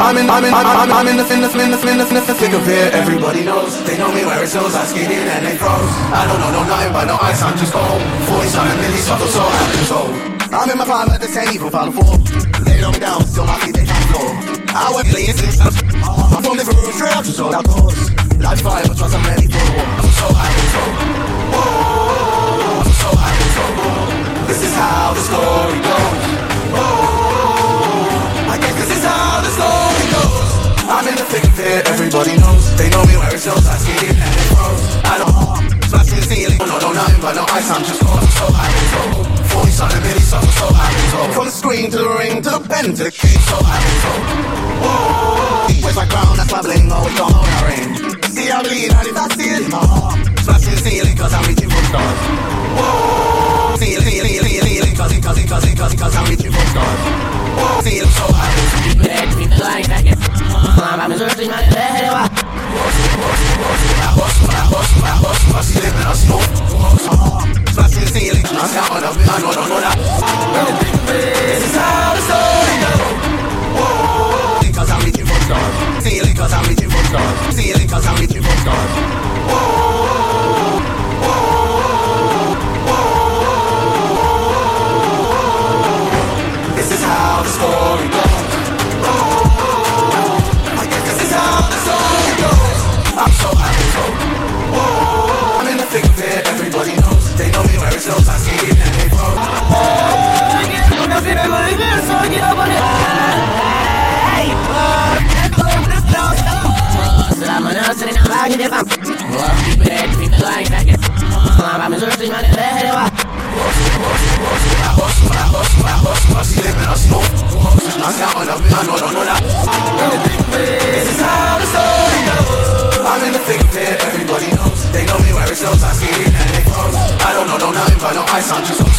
I'm in, I'm in, I'm, I'm, I'm in the, the, the, in the, in the thick of it. Everybody knows, they know me where it goes. I skate in and they froze. I don't know no nothing but no ice. I'm just cold. Forty something million, so so I'm control. I'm in my prime, but this ain't even final four. Lay me down, still my feet they can't floor. I went laying since I'm from living room straight up to soul outdoors. Life fire, but trust I'm ready for war. I'm so high control. It, everybody knows. They know me where it shows. I see it and it grows. I don't harm, smashing the ceiling. No, no, nothing but no ice. I'm just going so high control. 40 something million, so so high control. From the screen to the ring to the pen to the key, so high control. Whoa, stars. Ceiling, cause I'm I'm in the thick of it, everybody knows. They know me where it shows, it and they grow. I don't know no ice, I'm just